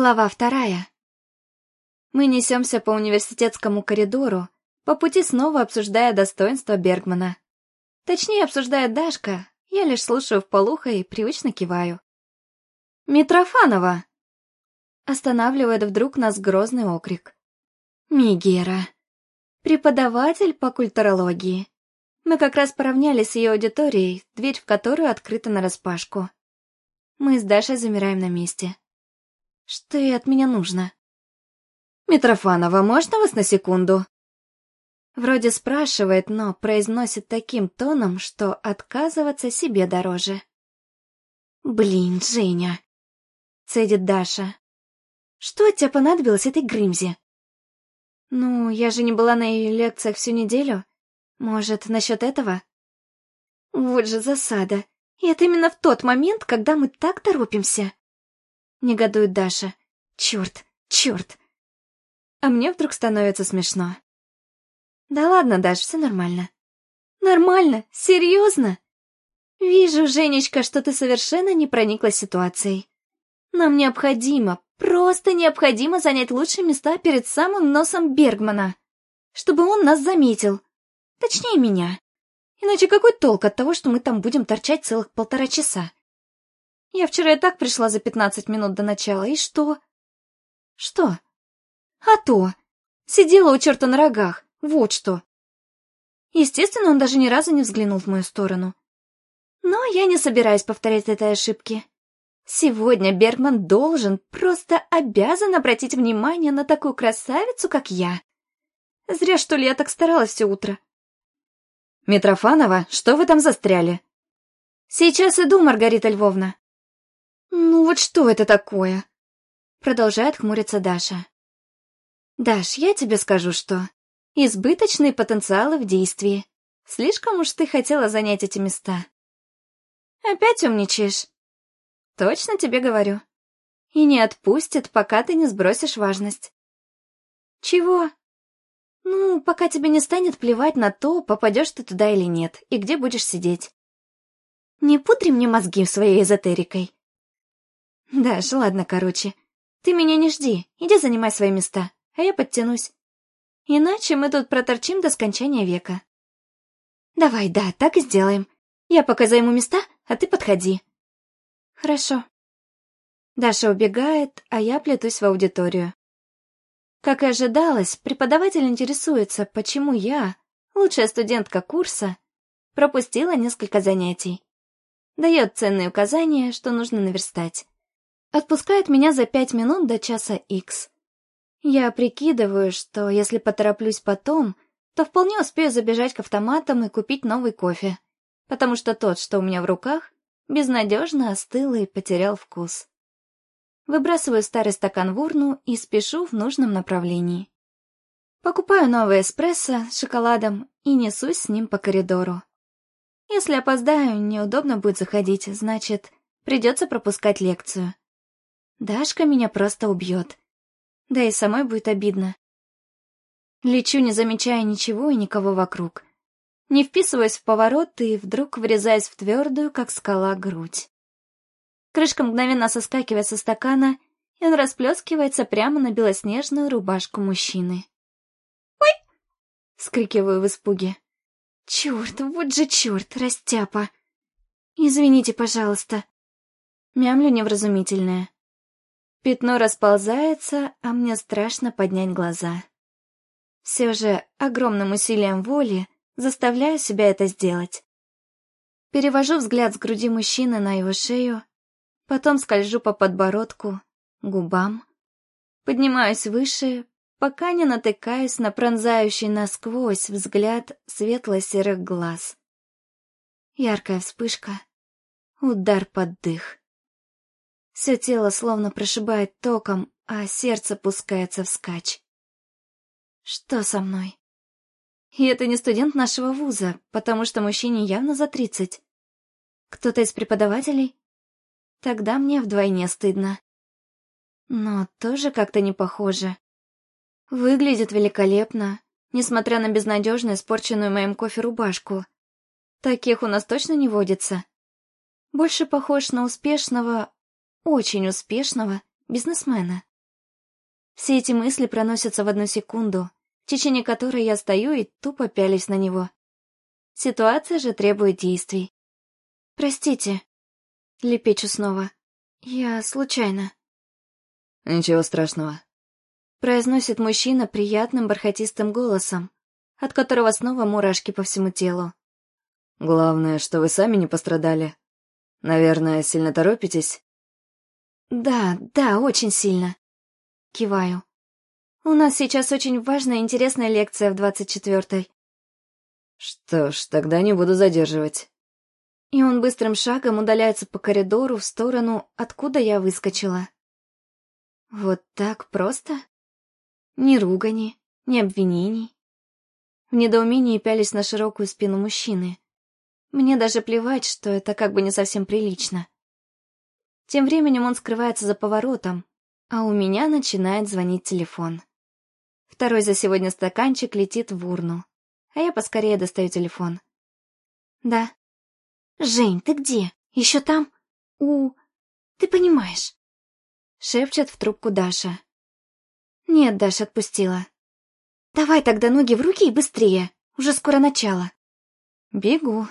Глава вторая. Мы несемся по университетскому коридору, по пути снова обсуждая достоинства Бергмана. Точнее, обсуждает Дашка, я лишь слушаю вполуха и привычно киваю. «Митрофанова!» Останавливает вдруг нас грозный окрик. «Мигера!» Преподаватель по культурологии. Мы как раз поравнялись с ее аудиторией, дверь в которую открыта нараспашку. Мы с Дашей замираем на месте. Что ей от меня нужно? «Митрофанова, можно вас на секунду?» Вроде спрашивает, но произносит таким тоном, что отказываться себе дороже. «Блин, Женя!» — цедит Даша. «Что от тебя понадобилось этой Грымзе?» «Ну, я же не была на ее лекциях всю неделю. Может, насчет этого?» «Вот же засада. И это именно в тот момент, когда мы так торопимся». Негодует Даша. Черт, черт. А мне вдруг становится смешно. Да ладно, Даш, все нормально. Нормально? Серьезно? Вижу, Женечка, что ты совершенно не прониклась ситуацией. Нам необходимо, просто необходимо занять лучшие места перед самым носом Бергмана, чтобы он нас заметил. Точнее, меня. Иначе какой толк от того, что мы там будем торчать целых полтора часа? Я вчера и так пришла за пятнадцать минут до начала, и что? Что? А то! Сидела у черта на рогах, вот что. Естественно, он даже ни разу не взглянул в мою сторону. Но я не собираюсь повторять этой ошибки. Сегодня Бергман должен, просто обязан обратить внимание на такую красавицу, как я. Зря, что ли, я так старалась все утро. «Митрофанова, что вы там застряли?» «Сейчас иду, Маргарита Львовна». «Ну вот что это такое?» Продолжает хмуриться Даша. «Даш, я тебе скажу, что... Избыточные потенциалы в действии. Слишком уж ты хотела занять эти места». «Опять умничаешь?» «Точно тебе говорю. И не отпустит, пока ты не сбросишь важность». «Чего?» «Ну, пока тебе не станет плевать на то, попадешь ты туда или нет, и где будешь сидеть». «Не пудри мне мозги своей эзотерикой», Даш, ладно, короче. Ты меня не жди, иди занимай свои места, а я подтянусь. Иначе мы тут проторчим до скончания века. Давай, да, так и сделаем. Я пока займу места, а ты подходи. Хорошо. Даша убегает, а я плетусь в аудиторию. Как и ожидалось, преподаватель интересуется, почему я, лучшая студентка курса, пропустила несколько занятий. Дает ценные указания, что нужно наверстать. Отпускает меня за пять минут до часа икс. Я прикидываю, что если потороплюсь потом, то вполне успею забежать к автоматам и купить новый кофе, потому что тот, что у меня в руках, безнадежно остыл и потерял вкус. Выбрасываю старый стакан в урну и спешу в нужном направлении. Покупаю новый эспрессо с шоколадом и несусь с ним по коридору. Если опоздаю, неудобно будет заходить, значит, придется пропускать лекцию. Дашка меня просто убьет. Да и самой будет обидно. Лечу, не замечая ничего и никого вокруг. Не вписываясь в поворот и вдруг врезаясь в твердую, как скала, грудь. Крышка мгновенно соскакивает со стакана, и он расплескивается прямо на белоснежную рубашку мужчины. «Ой!» — скрикиваю в испуге. «Черт, вот же черт, растяпа!» «Извините, пожалуйста». Мямлю невразумительное. Пятно расползается, а мне страшно поднять глаза. Все же огромным усилием воли заставляю себя это сделать. Перевожу взгляд с груди мужчины на его шею, потом скольжу по подбородку, губам, поднимаюсь выше, пока не натыкаюсь на пронзающий насквозь взгляд светло-серых глаз. Яркая вспышка, удар под дых. Все тело словно прошибает током, а сердце пускается вскачь. Что со мной? И это не студент нашего вуза, потому что мужчине явно за тридцать. Кто-то из преподавателей? Тогда мне вдвойне стыдно. Но тоже как-то не похоже. Выглядит великолепно, несмотря на безнадежно испорченную моим кофе рубашку. Таких у нас точно не водится. Больше похож на успешного, очень успешного бизнесмена. Все эти мысли проносятся в одну секунду, в течение которой я стою и тупо пялюсь на него. Ситуация же требует действий. «Простите», — лепечу снова. «Я случайно». «Ничего страшного», — произносит мужчина приятным бархатистым голосом, от которого снова мурашки по всему телу. «Главное, что вы сами не пострадали. Наверное, сильно торопитесь?» «Да, да, очень сильно». Киваю. «У нас сейчас очень важная и интересная лекция в двадцать четвертой». «Что ж, тогда не буду задерживать». И он быстрым шагом удаляется по коридору в сторону, откуда я выскочила. Вот так просто? Ни ругани, ни обвинений. В недоумении пялись на широкую спину мужчины. Мне даже плевать, что это как бы не совсем прилично. Тем временем он скрывается за поворотом, а у меня начинает звонить телефон. Второй за сегодня стаканчик летит в урну, а я поскорее достаю телефон. «Да». «Жень, ты где? Еще там? У... Ты понимаешь?» Шепчет в трубку Даша. «Нет, Даша отпустила. Давай тогда ноги в руки и быстрее, уже скоро начало». Бегу,